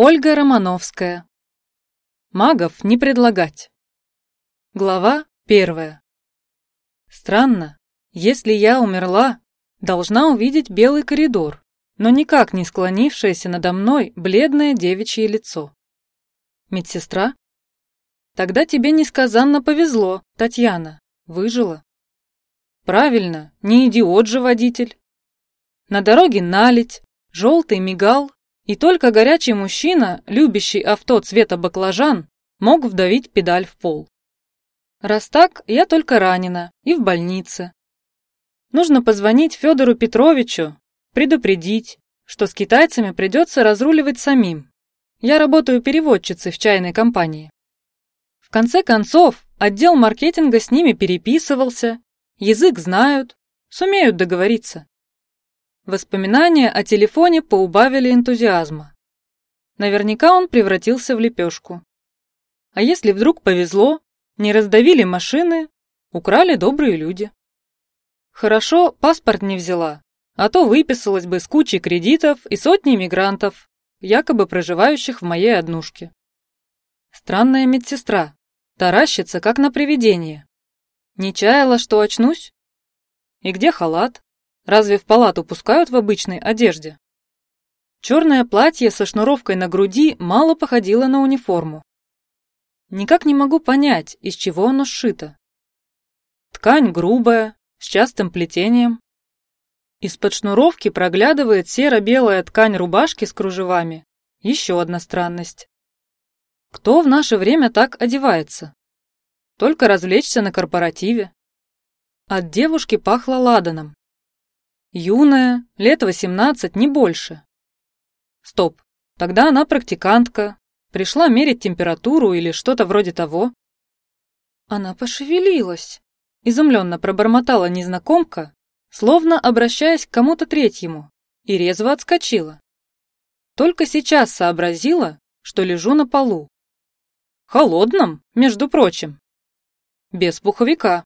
Ольга Романовская. Магов не предлагать. Глава первая. Странно, если я умерла, должна увидеть белый коридор, но никак не склонившееся надо мной бледное девичье лицо. Медсестра? Тогда тебе несказанно повезло, Татьяна, выжила. Правильно, не идиот же водитель. На дороге налить, желтый мигал, и только горячий мужчина, любящий авто цвета баклажан, мог вдавить педаль в пол. Раз так, я только ранена и в больнице. Нужно позвонить Федору Петровичу, предупредить, что с китайцами придется разруливать самим. Я работаю переводчицей в чайной компании. В конце концов, отдел маркетинга с ними переписывался, язык знают, сумеют договориться. Воспоминания о телефоне поубавили энтузиазма. Наверняка он превратился в лепешку. А если вдруг повезло, не раздавили машины, украли добрые люди. Хорошо, паспорт не взяла, а то выписалась бы с кучей кредитов и сотней мигрантов, якобы проживающих в моей однушке. Странная медсестра, таращится, как на привидение. Не чаяла, что очнусь? И где халат? Разве в палату пускают в обычной одежде? Черное платье со шнуровкой на груди мало походило на униформу. Никак не могу понять, из чего оно сшито. Ткань грубая, с частым плетением. Из-под шнуровки проглядывает серо-белая ткань рубашки с кружевами. Еще одна странность. Кто в наше время так одевается? Только развлечься на корпоративе. От девушки пахло ладаном. Юная, лет 18, не больше. Стоп, тогда она практикантка, пришла мерить температуру или что-то вроде того. Она пошевелилась, изумленно пробормотала незнакомка, словно обращаясь к кому-то третьему, и резво отскочила. Только сейчас сообразила, что лежу на полу. Холодном, между прочим. Без пуховика.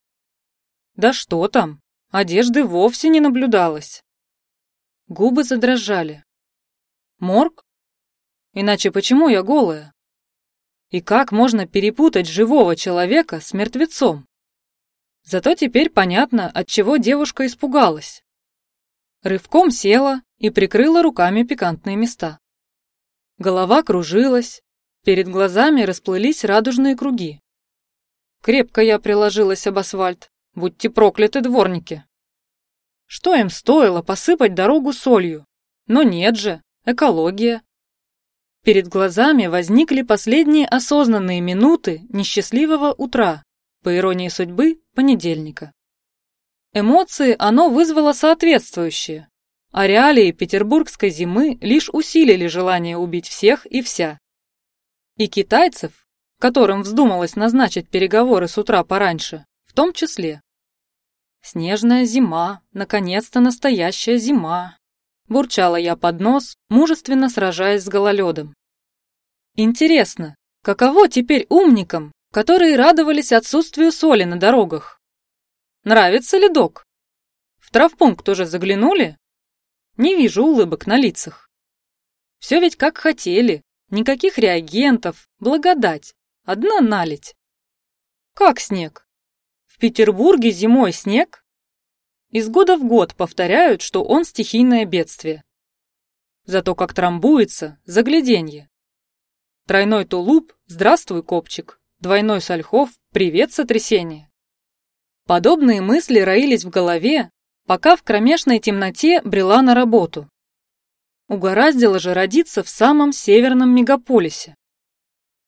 Да что там, Одежды вовсе не наблюдалось. Губы задрожали. Морг? Иначе почему я голая? И как можно перепутать живого человека с мертвецом? Зато теперь понятно, от чего девушка испугалась. Рывком села и прикрыла руками пикантные места. Голова кружилась, перед глазами расплылись радужные круги. Крепко я приложилась об асфальт. Будьте прокляты, дворники. Что им стоило посыпать дорогу солью? Но нет же, экология. Перед глазами возникли последние осознанные минуты несчастливого утра, по иронии судьбы, понедельника. Эмоции оно вызвало соответствующие, а реалии петербургской зимы лишь усилили желание убить всех и вся. И китайцев, которым вздумалось назначить переговоры с утра пораньше, в том числе. «Снежная зима, наконец-то настоящая зима!» Бурчала я под нос, мужественно сражаясь с гололедом. Интересно, каково теперь умникам, которые радовались отсутствию соли на дорогах? Нравится ли док? В травпункт уже заглянули? Не вижу улыбок на лицах. Все ведь как хотели, никаких реагентов, благодать, одна налить. Как снег? Петербурге зимой снег? Из года в год повторяют, что он стихийное бедствие. Зато как трамбуется, загляденье. Тройной тулуп, здравствуй, копчик. Двойной сальхов, привет, сотрясение. Подобные мысли роились в голове, пока в кромешной темноте брела на работу. Угораздило же родиться в самом северном мегаполисе.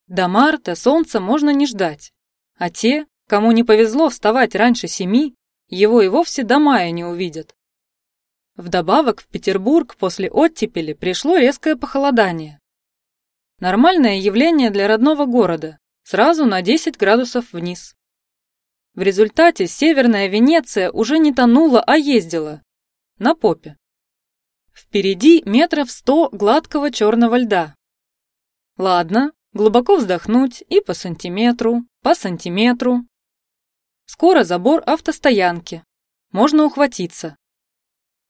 До марта солнца можно не ждать, а те, Кому не повезло вставать раньше семи, его и вовсе до мая не увидят. Вдобавок в Петербург после оттепели пришло резкое похолодание. Нормальное явление для родного города, сразу на 10 градусов вниз. В результате северная Венеция уже не тонула, а ездила. На попе. Впереди метров сто гладкого черного льда. Ладно, глубоко вздохнуть и по сантиметру, по сантиметру, Скоро забор автостоянки. Можно ухватиться.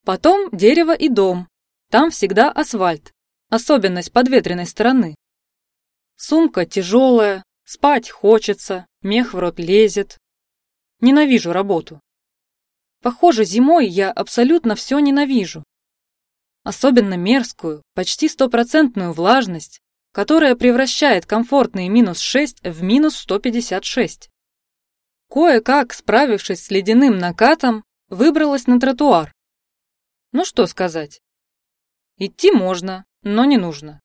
Потом дерево и дом. Там всегда асфальт. особенность подветренной стороны. Сумка тяжелая, спать хочется, мех в рот лезет. Ненавижу работу. Похоже, зимой я абсолютно все ненавижу. Особенно мерзкую, почти стопроцентную влажность, которая превращает комфортные минус 6 в минус 156. Кое-как, справившись с ледяным накатом, выбралась на тротуар. Ну что сказать. Идти можно, но не нужно.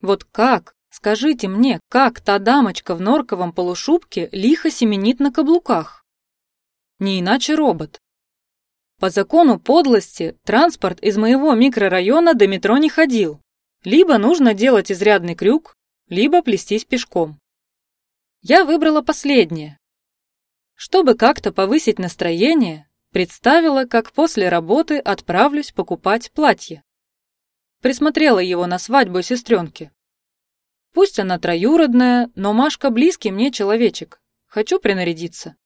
Вот как, скажите мне, как та дамочка в норковом полушубке лихо семенит на каблуках? Не иначе робот. По закону подлости транспорт из моего микрорайона до метро не ходил. Либо нужно делать изрядный крюк, либо плестись пешком. Я выбрала последнее. Чтобы как-то повысить настроение, представила, как после работы отправлюсь покупать платье. Присмотрела его на свадьбу сестренки. Пусть она троюродная, но Машка близкий мне человечек. Хочу принарядиться.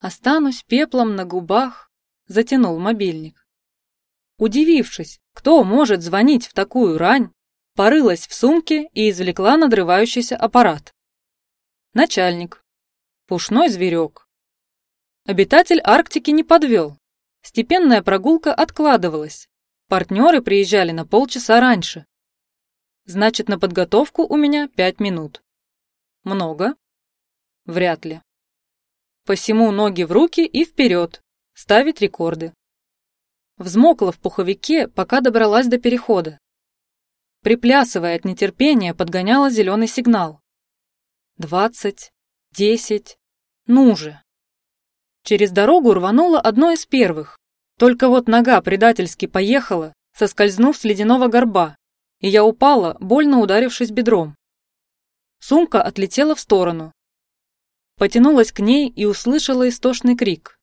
Останусь пеплом на губах, затянул мобильник. Удивившись, кто может звонить в такую рань, порылась в сумке и извлекла надрывающийся аппарат. Начальник. Пушной зверек. Обитатель Арктики не подвел. Степенная прогулка откладывалась, Партнеры приезжали на полчаса раньше. Значит, на подготовку у меня пять минут. Много? Вряд ли. Посему ноги в руки и вперед. Ставить рекорды. Взмокла в пуховике, пока добралась до перехода. Приплясывая от нетерпения, подгоняла зеленый сигнал. Двадцать, десять, ну же. Через дорогу рванула одно из первых, только вот нога предательски поехала, соскользнув с ледяного горба, и я упала, больно ударившись бедром. Сумка отлетела в сторону. Потянулась к ней и услышала истошный крик.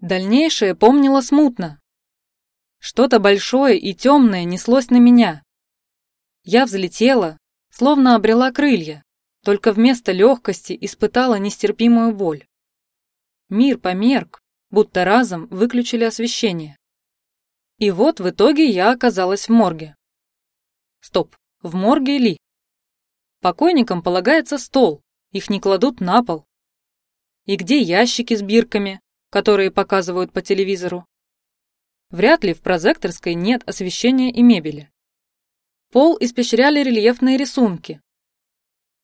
Дальнейшее помнила смутно. Что-то большое и темное неслось на меня. Я взлетела, словно обрела крылья, только вместо легкости испытала нестерпимую боль. Мир померк, будто разом выключили освещение. И вот в итоге я оказалась в морге. Стоп, в морге ли? Покойникам полагается стол, их не кладут на пол. И где ящики с бирками, которые показывают по телевизору? Вряд ли в прозекторской нет освещения и мебели. Пол испещряли рельефные рисунки.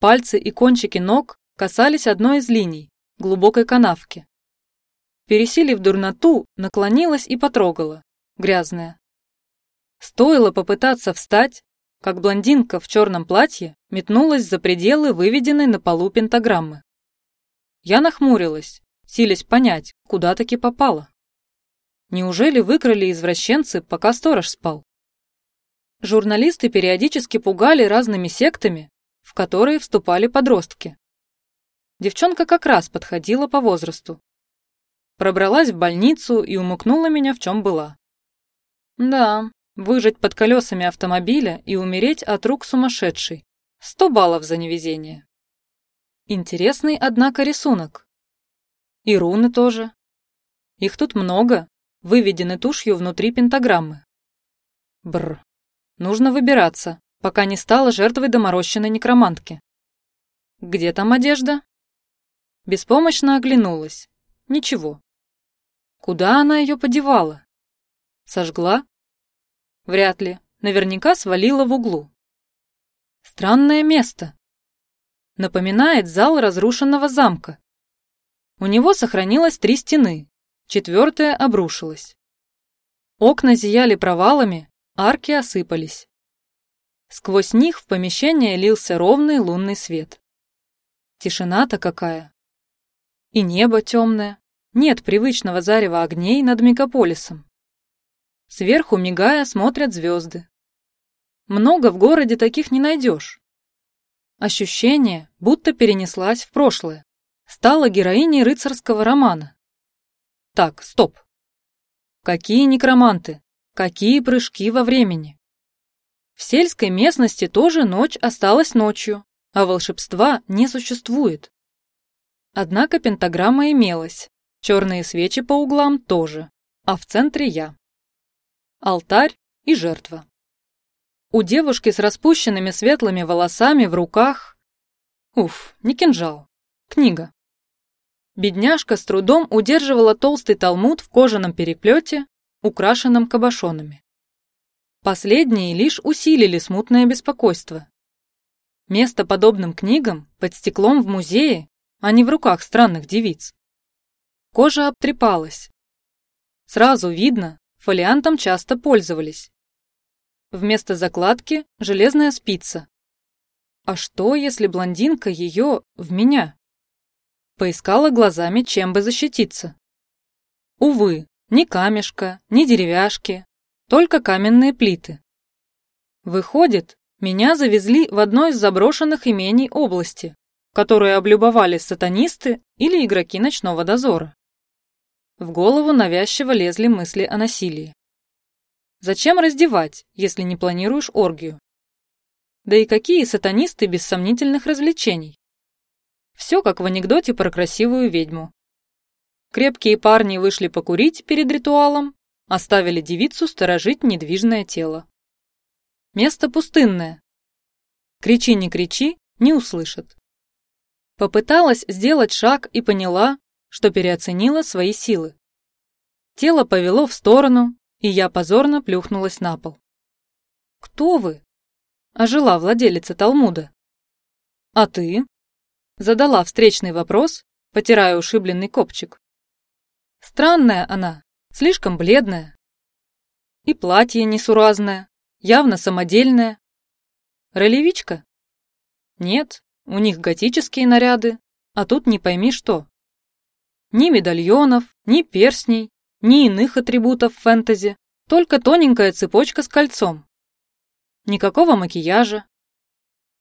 Пальцы и кончики ног касались одной из линий, глубокой канавки. Пересилив дурноту, наклонилась и потрогала. Грязная. Стоило попытаться встать, как блондинка в черном платье метнулась за пределы выведенной на полу пентаграммы. Я нахмурилась, силясь понять, куда таки попала. Неужели выкрали извращенцы, пока сторож спал? Журналисты периодически пугали разными сектами, в которые вступали подростки. Девчонка как раз подходила по возрасту, Пробралась в больницу и умыкнула меня в чем была. Да, выжить под колесами автомобиля и умереть от рук сумасшедшей. Сто баллов за невезение. Интересный, однако, рисунок. И руны тоже. Их тут много, выведены тушью внутри пентаграммы. Бр. Нужно выбираться, пока не стала жертвой доморощенной некромантки. Где там одежда? Беспомощно оглянулась. Ничего. Куда она ее подевала? Сожгла? Вряд ли. Наверняка свалила в углу. Странное место. Напоминает зал разрушенного замка. У него сохранилось три стены, четвертая обрушилась. Окна зияли провалами, арки осыпались. Сквозь них в помещение лился ровный лунный свет. Тишина-то какая. И небо темное. Нет привычного зарева огней над мегаполисом. Сверху, мигая, смотрят звезды. Много в городе таких не найдешь. Ощущение, будто перенеслась в прошлое. Стала героиней рыцарского романа. Так, стоп. Какие некроманты? Какие прыжки во времени? В сельской местности тоже ночь осталась ночью, а волшебства не существует. Однако пентаграмма имелась, Черные свечи по углам тоже, а в центре я. Алтарь и жертва. У девушки с распущенными светлыми волосами в руках... Уф, не кинжал. Книга. Бедняжка с трудом удерживала толстый талмуд в кожаном переплете, украшенном кабошонами. Последние лишь усилили смутное беспокойство. Место подобным книгам под стеклом в музее, а не в руках странных девиц. Кожа обтрепалась. Сразу видно, фолиантом часто пользовались. Вместо закладки – железная спица. А что, если блондинка ее в меня? Поискала глазами, чем бы защититься. Увы, ни камешка, ни деревяшки, только каменные плиты. Выходит, меня завезли в одно из заброшенных имений области, которые облюбовали сатанисты или игроки ночного дозора. В голову навязчиво лезли мысли о насилии. Зачем раздевать, если не планируешь оргию? Да и какие сатанисты без сомнительных развлечений? Все как в анекдоте про красивую ведьму. Крепкие парни вышли покурить перед ритуалом, Оставили девицу сторожить недвижное тело. Место пустынное. Кричи, не кричи, не услышат. Попыталась сделать шаг и поняла, что переоценила свои силы. Тело повело в сторону, и я позорно плюхнулась на пол. «Кто вы?» – ожила владелица Талмуда. «А ты?» – задала встречный вопрос, потирая ушибленный копчик. Странная она, слишком бледная. И платье несуразное, явно самодельное. Ролевичка? Нет, у них готические наряды, а тут не пойми что. Ни медальонов, ни перстней, ни иных атрибутов фэнтези, только тоненькая цепочка с кольцом. Никакого макияжа.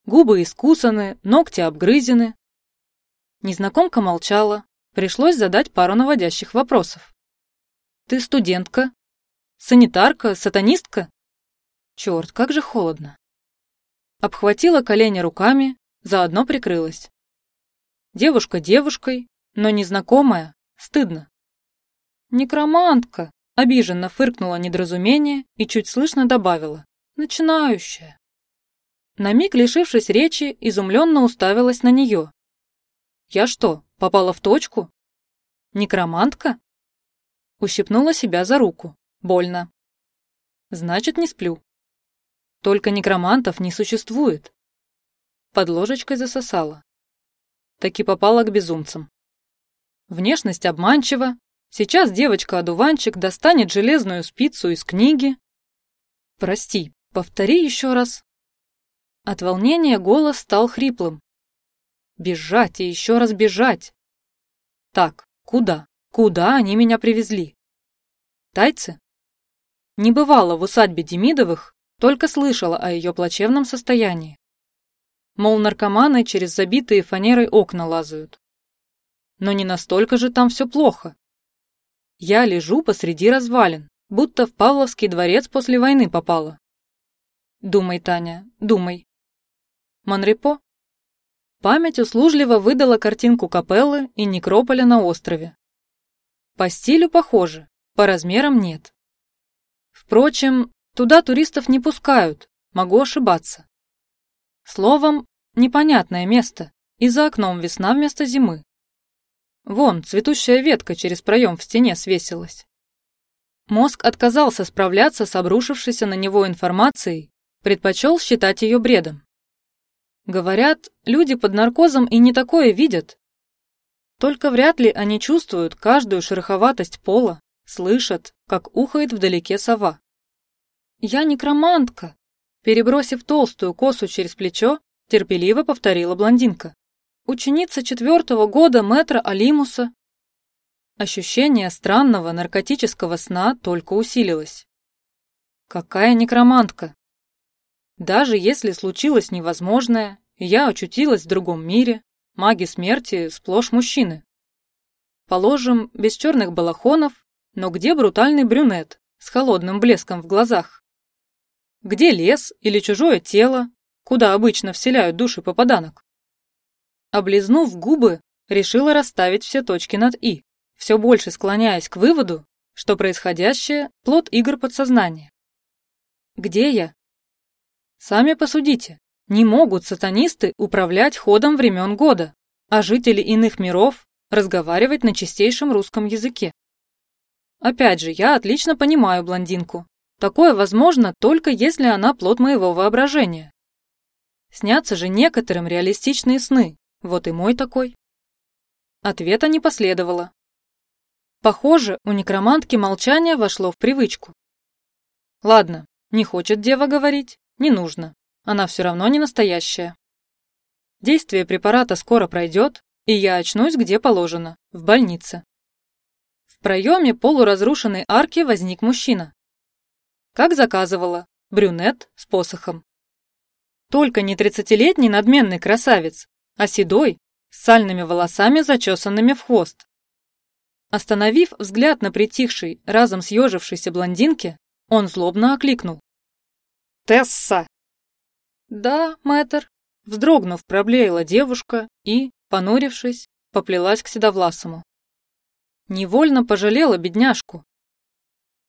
Губы искусаны, ногти обгрызены. Незнакомка молчала, пришлось задать пару наводящих вопросов. Ты студентка? Санитарка? Сатанистка? Черт, как же холодно. Обхватила колени руками, заодно прикрылась. Девушка девушкой, но незнакомая, стыдно. Некромантка, обиженно фыркнула недоразумение и чуть слышно добавила. Начинающая. На миг, лишившись речи, изумленно уставилась на нее. Я что, попала в точку? Некромантка? Ущипнула себя за руку. Больно. Значит, не сплю. Только некромантов не существует. Под ложечкой засосала. Таки попала к безумцам. Внешность обманчива. Сейчас девочка-одуванчик достанет железную спицу из книги. Прости, повтори еще раз. От волнения голос стал хриплым. Бежать и еще раз бежать. Так, куда? Куда они меня привезли? Тайцы? Не бывало в усадьбе Демидовых, только слышала о ее плачевном состоянии. Мол, наркоманы через забитые фанерой окна лазают. Но не настолько же там все плохо. Я лежу посреди развалин, будто в Павловский дворец после войны попала. Думай, Таня, думай. Монрепо? Память услужливо выдала картинку капеллы и некрополя на острове. По стилю похоже, по размерам нет. Впрочем, туда туристов не пускают, могу ошибаться. Словом, непонятное место, и за окном весна вместо зимы. Вон, цветущая ветка через проем в стене свесилась. Мозг отказался справляться с обрушившейся на него информацией, предпочел считать ее бредом. Говорят, люди под наркозом и не такое видят, только вряд ли они чувствуют каждую шероховатость пола, слышат, как ухает вдалеке сова. «Я некромантка», перебросив толстую косу через плечо, терпеливо повторила блондинка. «Ученица четвертого года мэтра Алимуса». Ощущение странного наркотического сна только усилилось. Какая некромантка? Даже если случилось невозможное, я очутилась в другом мире, Маги смерти сплошь мужчины. Положим, без черных балахонов, но где брутальный брюнет с холодным блеском в глазах? Где лес или чужое тело, куда обычно вселяют души попаданок? Облизнув губы, решила расставить все точки над «и», все больше склоняясь к выводу, что происходящее – плод игр подсознания. Где я? Сами посудите, не могут сатанисты управлять ходом времен года, а жители иных миров разговаривать на чистейшем русском языке. Опять же, я отлично понимаю блондинку. Такое возможно только если она плод моего воображения. Снятся же некоторым реалистичные сны, вот и мой такой. Ответа не последовало. Похоже, у некромантки молчание вошло в привычку. Ладно, не хочет дева говорить, не нужно. Она все равно не настоящая. Действие препарата скоро пройдет, и я очнусь где положено, в больнице. В проеме полуразрушенной арки возник мужчина. Как заказывала, брюнет с посохом. Только не тридцатилетний надменный красавец, а седой, с сальными волосами, зачесанными в хвост. Остановив взгляд на притихшей, разом съежившейся блондинке, он злобно окликнул. «Тесса!» «Да, мэтр», — вздрогнув, проблеяла девушка и, понурившись, поплелась к Седовласому. Невольно пожалела бедняжку.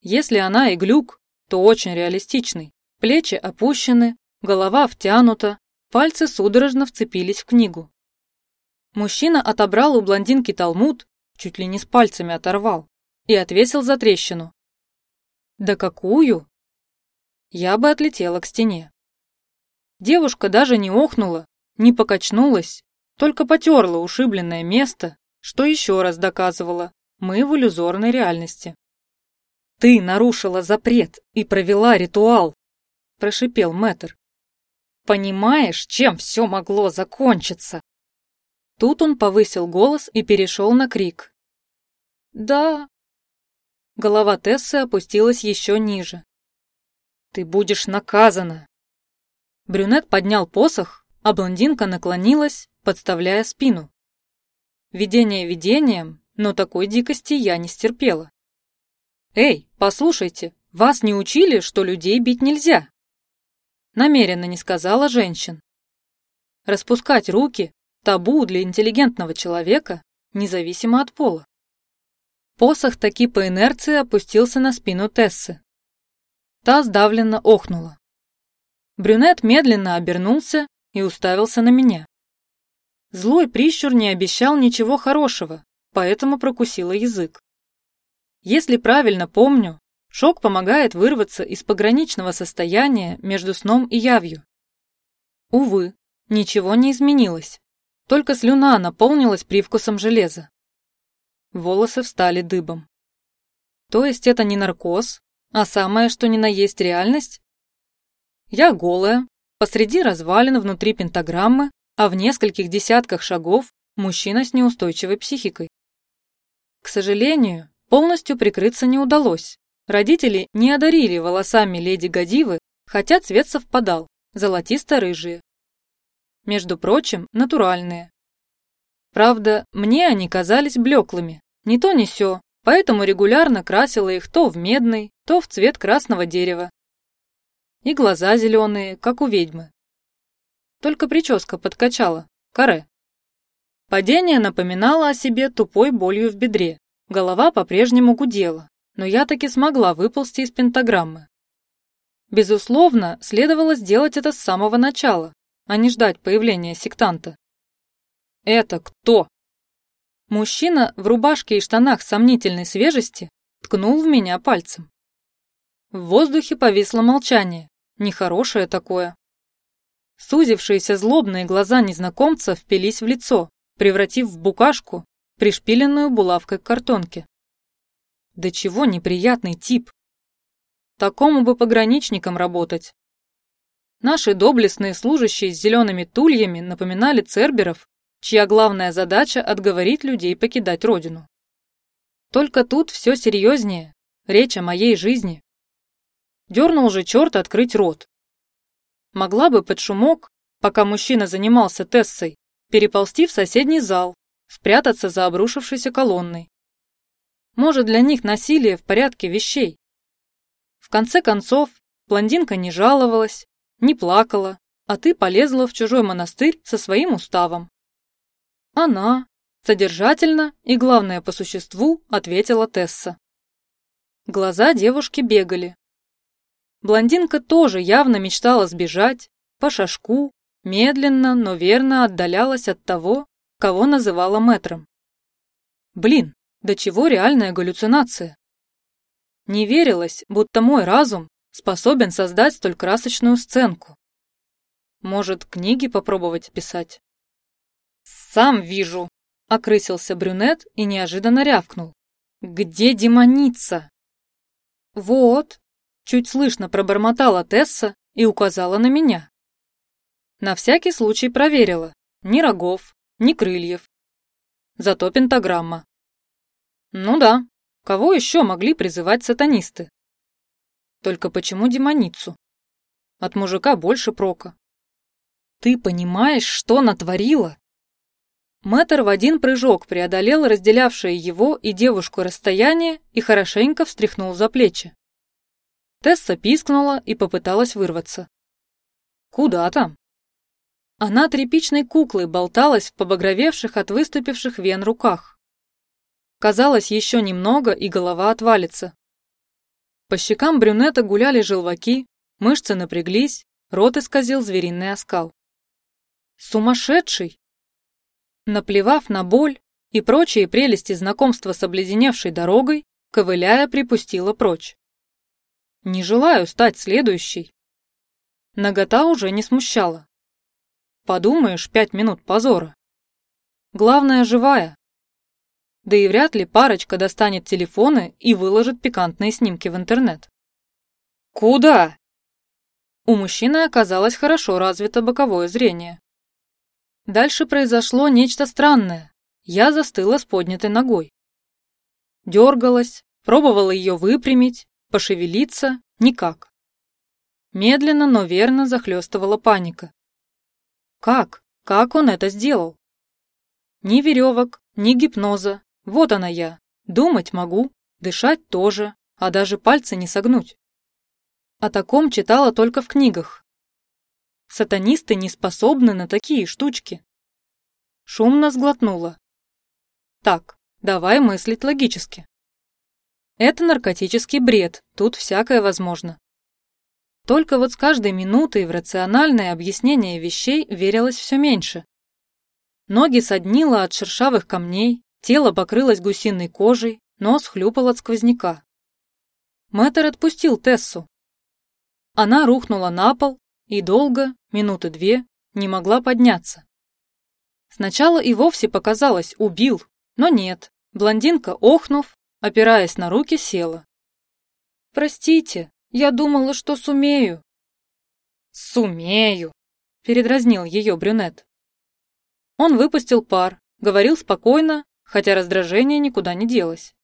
Если она и глюк, то очень реалистичный. Плечи опущены, голова втянута, пальцы судорожно вцепились в книгу. Мужчина отобрал у блондинки талмуд, чуть ли не с пальцами оторвал, и отвесил за трещину. Да какую? Я бы отлетела к стене. Девушка даже не охнула, не покачнулась, только потерла ушибленное место, что еще раз доказывало, мы в иллюзорной реальности. «Ты нарушила запрет и провела ритуал», – прошипел мэтр. «Понимаешь, чем все могло закончиться?» Тут он повысил голос и перешел на крик. «Да». Голова Тессы опустилась еще ниже. «Ты будешь наказана!» Брюнет поднял посох, а блондинка наклонилась, подставляя спину. Видение видением, но такой дикости я не стерпела. «Эй, послушайте, вас не учили, что людей бить нельзя?» Намеренно не сказала женщин. Распускать руки Табу для интеллигентного человека, независимо от пола. Посох таки по инерции опустился на спину Тессы. Та сдавленно охнула. Брюнет медленно обернулся и уставился на меня. Злой прищур не обещал ничего хорошего, поэтому прокусила язык. Если правильно помню, шок помогает вырваться из пограничного состояния между сном и явью. Увы, ничего не изменилось. Только слюна наполнилась привкусом железа. Волосы встали дыбом. То есть это не наркоз, а самое, что ни на есть реальность? Я голая, посреди развалин внутри пентаграммы, а в нескольких десятках шагов мужчина с неустойчивой психикой. К сожалению, полностью прикрыться не удалось. Родители не одарили волосами леди Гадивы, хотя цвет совпадал, золотисто-рыжие между прочим, натуральные. Правда, мне они казались блеклыми, ни то ни сё, поэтому регулярно красила их то в медный, то в цвет красного дерева. И глаза зеленые, как у ведьмы. Только прическа подкачала, каре. Падение напоминало о себе тупой болью в бедре, голова по-прежнему гудела, но я таки смогла выползти из пентаграммы. Безусловно, следовало сделать это с самого начала, а не ждать появления сектанта. «Это кто?» Мужчина в рубашке и штанах сомнительной свежести ткнул в меня пальцем. В воздухе повисло молчание, нехорошее такое. Сузившиеся злобные глаза незнакомца впились в лицо, превратив в букашку, пришпиленную булавкой к картонке. Да чего неприятный тип. Такому бы пограничникам работать, Наши доблестные служащие с зелеными тульями напоминали церберов, чья главная задача – отговорить людей покидать родину. Только тут все серьезнее, речь о моей жизни. Дернул же черт открыть рот. Могла бы под шумок, пока мужчина занимался Тессой, переползти в соседний зал, спрятаться за обрушившейся колонной. Может, для них насилие в порядке вещей. В конце концов, блондинка не жаловалась, не плакала, а ты полезла в чужой монастырь со своим уставом. Она, содержательно и, главное, по существу, ответила Тесса. Глаза девушки бегали. Блондинка тоже явно мечтала сбежать, по шажку, медленно, но верно отдалялась от того, кого называла мэтром. Блин, до чего реальная галлюцинация? Не верилось, будто мой разум способен создать столь красочную сценку. Может, книги попробовать писать? «Сам вижу», — окрысился брюнет и неожиданно рявкнул. «Где демоница?» «Вот», — чуть слышно пробормотала Тесса и указала на меня. На всякий случай проверила. Ни рогов, ни крыльев. Зато пентаграмма. Ну да, кого еще могли призывать сатанисты? Только почему демоницу? От мужика больше прока. Ты понимаешь, что натворила? Мэтр в один прыжок преодолел разделявшее его и девушку расстояние и хорошенько встряхнул за плечи. Тесса пискнула и попыталась вырваться. Куда там? Она тряпичной куклой болталась в побагровевших от выступивших вен руках. Казалось, еще немного, и голова отвалится. По щекам брюнета гуляли желваки, мышцы напряглись, рот исказил звериный оскал. Сумасшедший! Наплевав на боль и прочие прелести знакомства с обледеневшей дорогой, ковыляя припустила прочь. Не желаю стать следующей. Нагота уже не смущала. Подумаешь, пять минут позора. Главное, живая. Да и вряд ли парочка достанет телефоны и выложит пикантные снимки в интернет. Куда? У мужчины оказалось хорошо развито боковое зрение. Дальше произошло нечто странное. Я застыла с поднятой ногой. Дергалась, пробовала ее выпрямить, пошевелиться – никак. Медленно, но верно захлестывала паника. Как? Как он это сделал? Ни веревок, ни гипноза. Вот она я. Думать могу, дышать тоже, а даже пальцы не согнуть. О таком читала только в книгах. Сатанисты не способны на такие штучки. Шумно сглотнула. Так, давай мыслить логически. Это наркотический бред, тут всякое возможно. Только вот с каждой минутой в рациональное объяснение вещей верилось все меньше. Ноги соднило от шершавых камней, тело покрылось гусиной кожей, нос хлюпал от сквозняка. Мэтр отпустил Тессу. Она рухнула на пол и долго, минуты две, не могла подняться. Сначала и вовсе показалось, убил, но нет. Блондинка, охнув, опираясь на руки, села. «Простите», я думала, что сумею. Сумею, передразнил ее брюнет. Он выпустил пар, говорил спокойно, хотя раздражение никуда не делось.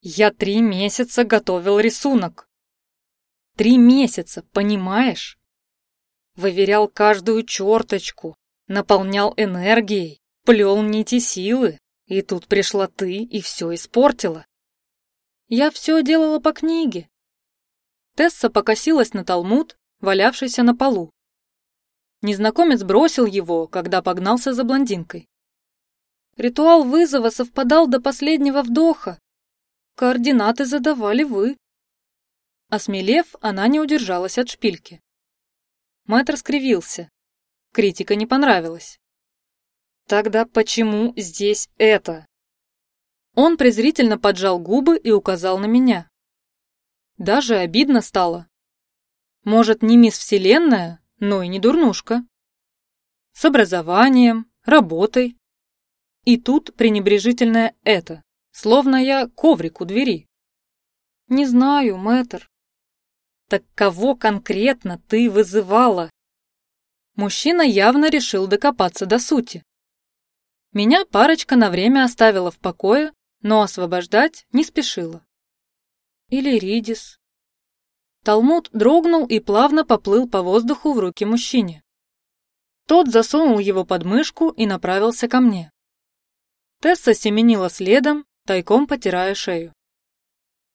Я три месяца готовил рисунок. Три месяца, понимаешь? Выверял каждую черточку, наполнял энергией, плел нити силы, и тут пришла ты и все испортила. Я все делала по книге, Тесса покосилась на талмуд, валявшийся на полу. Незнакомец бросил его, когда погнался за блондинкой. Ритуал вызова совпадал до последнего вдоха. Координаты задавали вы. Осмелев, она не удержалась от шпильки. Мэтр скривился. Критика не понравилась. Тогда почему здесь это? Он презрительно поджал губы и указал на меня. Даже обидно стало. Может, не мисс Вселенная, но и не дурнушка. С образованием, работой. И тут пренебрежительное «это», словно я коврик у двери. Не знаю, мэтр. Так кого конкретно ты вызывала? Мужчина явно решил докопаться до сути. Меня парочка на время оставила в покое, но освобождать не спешила. Или Ридис. Талмуд дрогнул и плавно поплыл по воздуху в руки мужчине. Тот засунул его под мышку и направился ко мне. Тесса семенила следом, тайком потирая шею.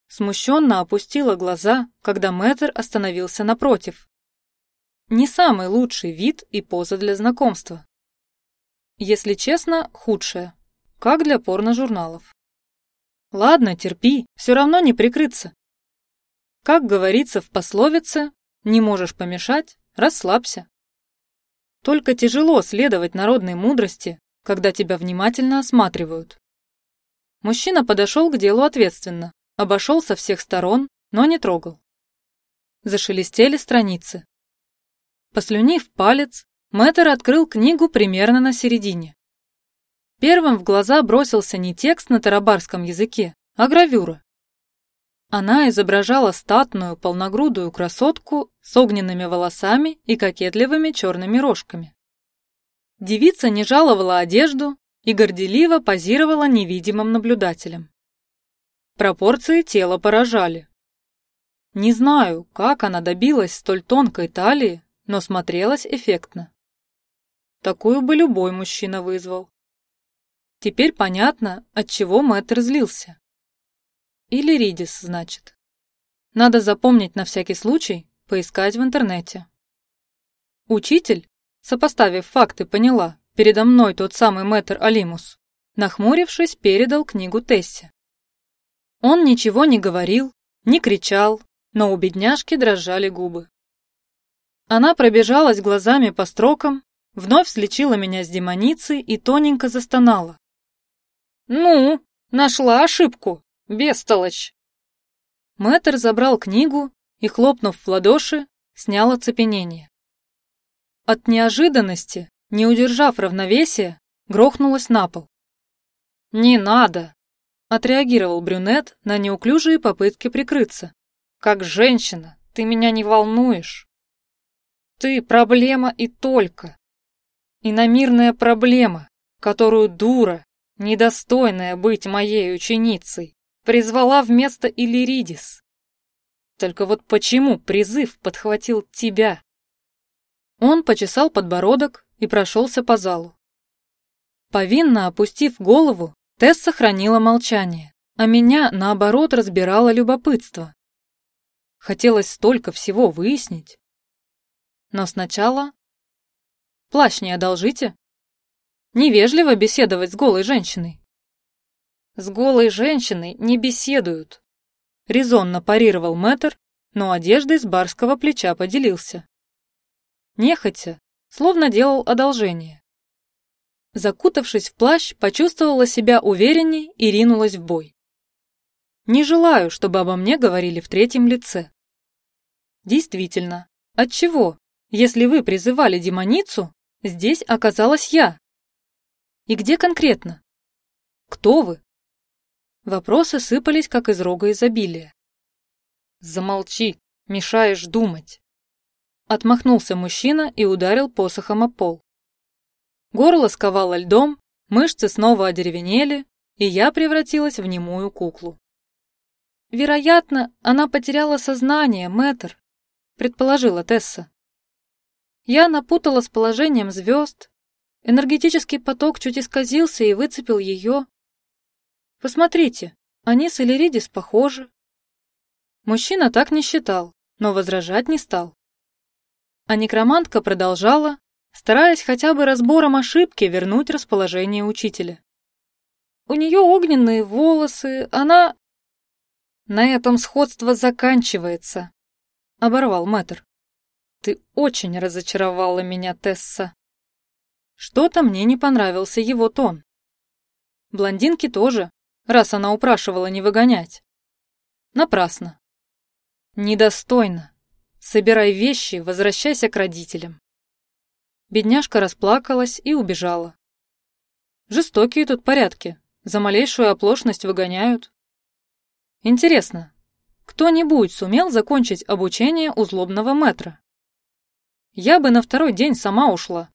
Смущенно опустила глаза, когда мэтр остановился напротив. Не самый лучший вид и поза для знакомства. Если честно, худшая, как для порно-журналов. Ладно, терпи, все равно не прикрыться. Как говорится в пословице, не можешь помешать, расслабься. Только тяжело следовать народной мудрости, когда тебя внимательно осматривают. Мужчина подошел к делу ответственно, обошел со всех сторон, но не трогал. Зашелестели страницы. Послюнив палец, Мэтр открыл книгу примерно на середине. Первым в глаза бросился не текст на тарабарском языке, а гравюра. Она изображала статную, полногрудую красотку с огненными волосами и кокетливыми черными рожками. Девица не жаловала одежду и горделиво позировала невидимым наблюдателем. Пропорции тела поражали. Не знаю, как она добилась столь тонкой талии, но смотрелась эффектно. Такую бы любой мужчина вызвал. Теперь понятно, от чего Мэтр злился. Или Ридис, значит. Надо запомнить на всякий случай, поискать в интернете. Учитель, сопоставив факты, поняла, передо мной тот самый мэтр Алимус, нахмурившись, передал книгу Тессе. Он ничего не говорил, не кричал, но у бедняжки дрожали губы. Она пробежалась глазами по строкам, вновь слечила меня с демоницей и тоненько застонала. «Ну, нашла ошибку!» Бестолочь!» Мэтр забрал книгу и, хлопнув в ладоши, снял оцепенение. От неожиданности, не удержав равновесия, грохнулась на пол. «Не надо!» — отреагировал брюнет на неуклюжие попытки прикрыться. «Как женщина, ты меня не волнуешь. Ты проблема и только. Иномирная проблема, которую дура, недостойная быть моей ученицей, призвала вместо Иллиридис. Только вот почему призыв подхватил тебя? Он почесал подбородок и прошелся по залу. Повинно опустив голову, Тесс сохранила молчание, а меня, наоборот, разбирало любопытство. Хотелось столько всего выяснить. Но сначала... Плащ не одолжите. Невежливо беседовать с голой женщиной. С голой женщиной не беседуют. Резонно парировал мэтр, но одеждой с барского плеча поделился. Нехотя, словно делал одолжение. Закутавшись в плащ, почувствовала себя уверенней и ринулась в бой. Не желаю, чтобы обо мне говорили в третьем лице. Действительно, отчего, если вы призывали демоницу, здесь оказалась я? И где конкретно? Кто вы? Вопросы сыпались, как из рога изобилия. «Замолчи, мешаешь думать!» Отмахнулся мужчина и ударил посохом о пол. Горло сковало льдом, мышцы снова одеревенели, и я превратилась в немую куклу. «Вероятно, она потеряла сознание, мэтр», — предположила Тесса. Я напутала с положением звезд, энергетический поток чуть исказился и выцепил ее, Посмотрите, они с Элиридис похожи. Мужчина так не считал, но возражать не стал. А некромантка продолжала, стараясь хотя бы разбором ошибки вернуть расположение учителя. У нее огненные волосы, она... На этом сходство заканчивается, оборвал мэтр. Ты очень разочаровала меня, Тесса. Что-то мне не понравился его тон. Блондинки тоже, раз она упрашивала не выгонять. Напрасно. Недостойно. Собирай вещи, возвращайся к родителям. Бедняжка расплакалась и убежала. Жестокие тут порядки. За малейшую оплошность выгоняют. Интересно, кто-нибудь сумел закончить обучение у злобного метра? Я бы на второй день сама ушла.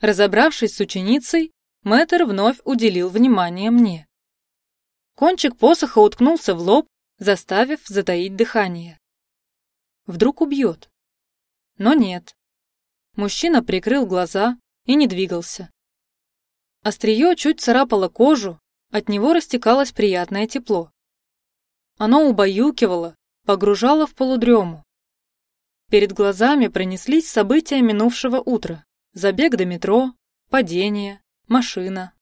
Разобравшись с ученицей, мэтр вновь уделил внимание мне. Кончик посоха уткнулся в лоб, заставив затаить дыхание. Вдруг убьет. Но нет. Мужчина прикрыл глаза и не двигался. Острие чуть царапало кожу, от него растекалось приятное тепло. Оно убаюкивало, погружало в полудрему. Перед глазами пронеслись события минувшего утра. Забег до метро, падение, машина.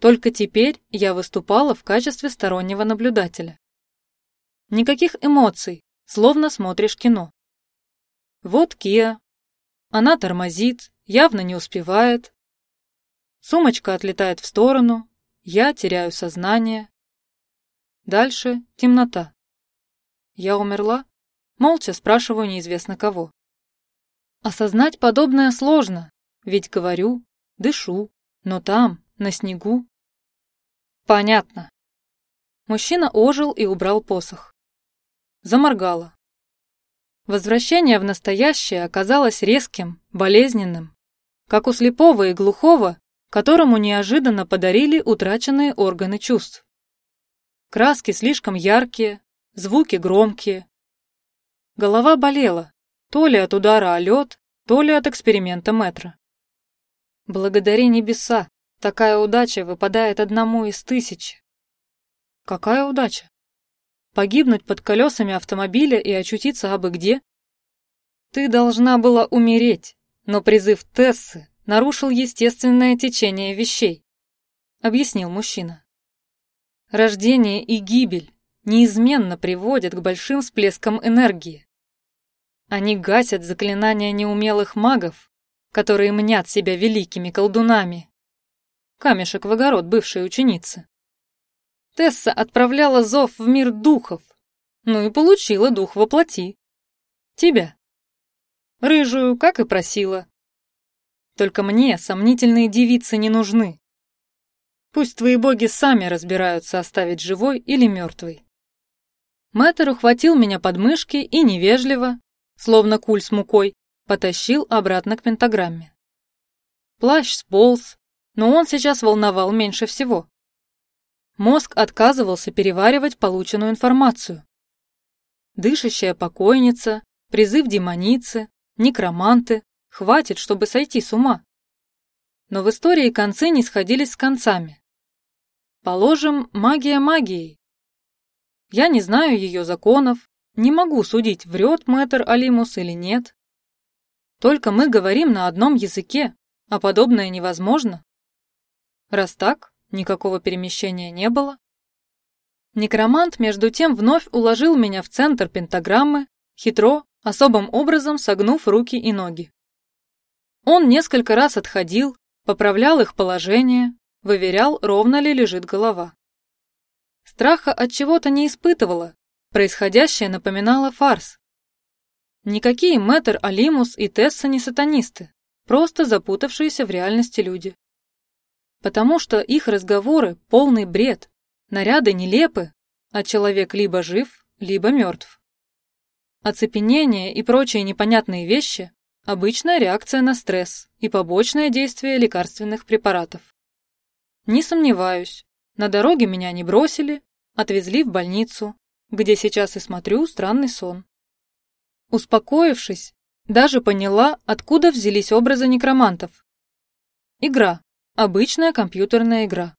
Только теперь я выступала в качестве стороннего наблюдателя. Никаких эмоций, словно смотришь кино. Вот Кия. Она тормозит, явно не успевает. Сумочка отлетает в сторону, я теряю сознание. Дальше темнота. Я умерла? Молча спрашиваю неизвестно кого. Осознать подобное сложно, ведь говорю, дышу, но там, на снегу. Понятно. Мужчина ожил и убрал посох. Заморгала. Возвращение в настоящее оказалось резким, болезненным, как у слепого и глухого, которому неожиданно подарили утраченные органы чувств. Краски слишком яркие, звуки громкие. Голова болела, то ли от удара о лед, то ли от эксперимента метра. Благодари небеса, такая удача выпадает одному из тысячи. Какая удача? Погибнуть под колесами автомобиля и очутиться абы где? Ты должна была умереть, но призыв Тессы нарушил естественное течение вещей, объяснил мужчина. Рождение и гибель неизменно приводят к большим всплескам энергии. Они гасят заклинания неумелых магов, которые мнят себя великими колдунами. Камешек в огород бывшей ученицы. Тесса отправляла зов в мир духов, ну и получила дух воплоти. Тебя. Рыжую, как и просила. Только мне сомнительные девицы не нужны. Пусть твои боги сами разбираются, оставить живой или мертвой. Мэтр ухватил меня под мышки и невежливо, словно куль с мукой, потащил обратно к пентаграмме. Плащ сполз, но он сейчас волновал меньше всего. Мозг отказывался переваривать полученную информацию. Дышащая покойница, призыв демоницы, некроманты, хватит, чтобы сойти с ума. Но в истории концы не сходились с концами. Положим, магия магией. Я не знаю ее законов, не могу судить, врет мэтр Алимус или нет. Только мы говорим на одном языке, а подобное невозможно. Раз так, никакого перемещения не было. Некромант, между тем, вновь уложил меня в центр пентаграммы, хитро, особым образом согнув руки и ноги. Он несколько раз отходил, поправлял их положение, выверял, ровно ли лежит голова. Страха от чего-то не испытывала, происходящее напоминало фарс, Никакие Мэтр Алимус и Тесса не сатанисты, просто запутавшиеся в реальности люди. Потому что их разговоры – полный бред, наряды нелепы, а человек либо жив, либо мертв. Оцепенение и прочие непонятные вещи – обычная реакция на стресс и побочное действие лекарственных препаратов. Не сомневаюсь, на дороге меня не бросили, отвезли в больницу, где сейчас и смотрю странный сон. Успокоившись, даже поняла, откуда взялись образы некромантов. Игра. Обычная компьютерная игра.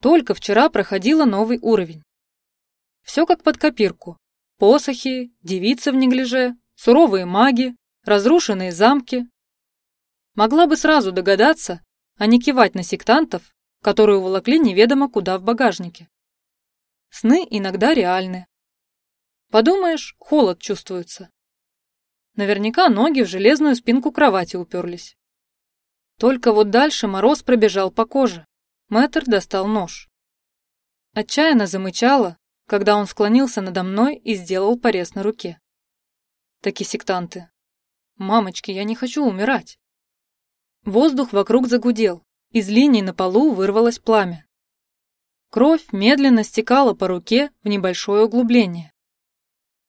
Только вчера проходила новый уровень. Все как под копирку. Посохи, девицы в неглиже, суровые маги, разрушенные замки. Могла бы сразу догадаться, а не кивать на сектантов, которые уволокли неведомо куда в багажнике. Сны иногда реальны, Подумаешь, холод чувствуется. Наверняка ноги в железную спинку кровати уперлись. Только вот дальше мороз пробежал по коже. Мэтр достал нож. Отчаянно замычала, когда он склонился надо мной и сделал порез на руке. Таки сектанты. Мамочки, я не хочу умирать. Воздух вокруг загудел, из линий на полу вырвалось пламя. Кровь медленно стекала по руке в небольшое углубление.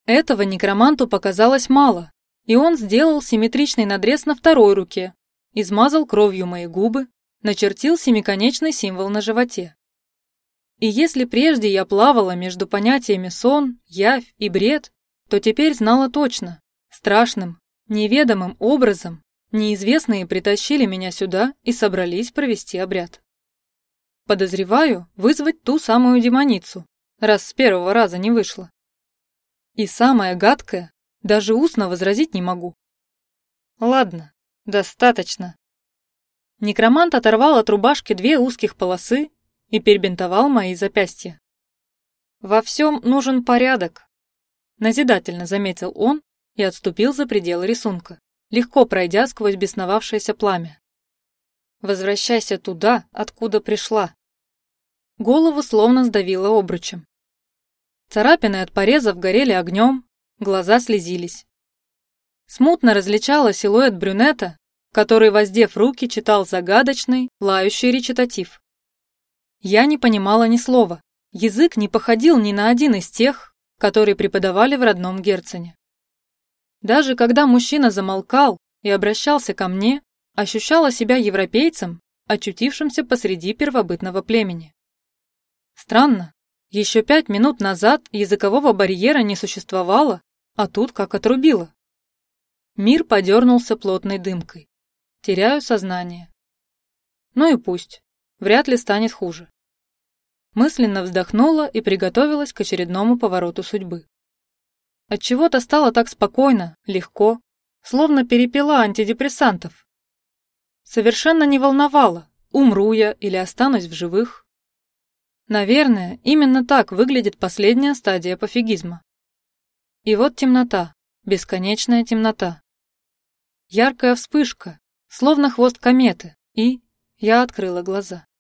Этого некроманту показалось мало, и он сделал симметричный надрез на второй руке, измазал кровью мои губы, начертил семиконечный символ на животе. И если прежде я плавала между понятиями сон, явь и бред, то теперь знала точно, страшным, неведомым образом неизвестные притащили меня сюда и собрались провести обряд. Подозреваю вызвать ту самую демоницу, раз с первого раза не вышло. И самое гадкое, даже устно возразить не могу. Ладно, достаточно. Некромант оторвал от рубашки две узких полосы и перебинтовал мои запястья. Во всем нужен порядок, назидательно заметил он и отступил за пределы рисунка, легко пройдя сквозь бесновавшееся пламя. Возвращайся туда, откуда пришла. Голову словно сдавило обручем. Царапины от порезов горели огнем, глаза слезились. Смутно различала силуэт брюнета, который, воздев руки, читал загадочный, лающий речитатив. Я не понимала ни слова. Язык не походил ни на один из тех, которые преподавали в родном Герцене. Даже когда мужчина замолкал и обращался ко мне, ощущала себя европейцем, очутившимся посреди первобытного племени. Странно, еще пять минут назад языкового барьера не существовало, а тут как отрубило. Мир подернулся плотной дымкой. Теряю сознание. Ну и пусть, вряд ли станет хуже. Мысленно вздохнула и приготовилась к очередному повороту судьбы. Отчего-то стало так спокойно, легко, словно перепила антидепрессантов. Совершенно не волновало, умру я или останусь в живых. Наверное, именно так выглядит последняя стадия пофигизма. И вот темнота, бесконечная темнота. Яркая вспышка, словно хвост кометы, и я открыла глаза.